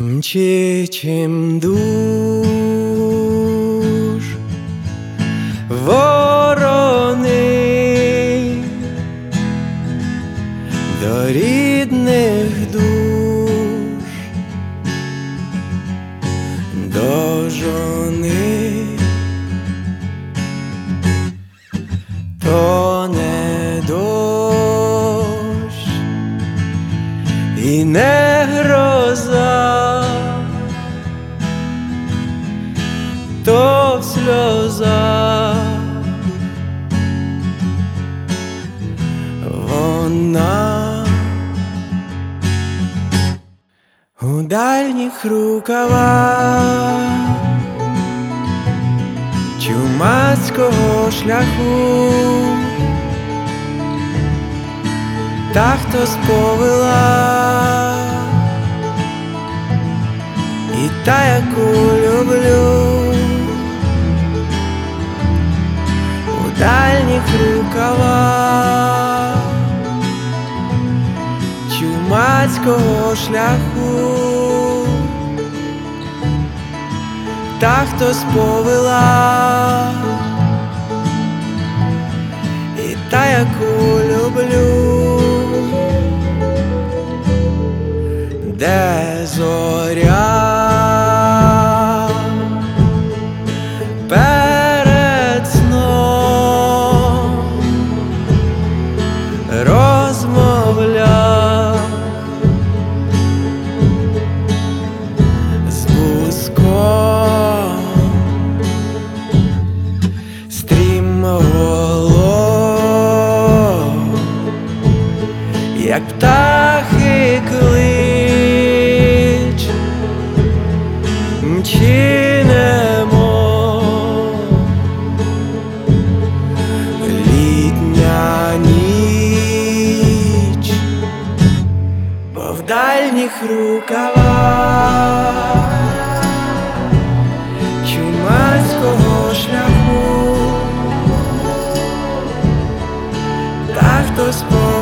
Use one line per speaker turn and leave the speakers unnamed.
Мчичим душ ворони до рідних душ, до жони, то і не гроза. то в сльозах вона у дальніх рукавах чумацького шляху та хто сповела і та, яку люблю. у дальніх рукавах чумацького шляху, та хто сповела, і та, яку люблю, як птахи клич мчинемо. Літня ніч, бо в дальніх рукавах чумацького шляху та хто спо.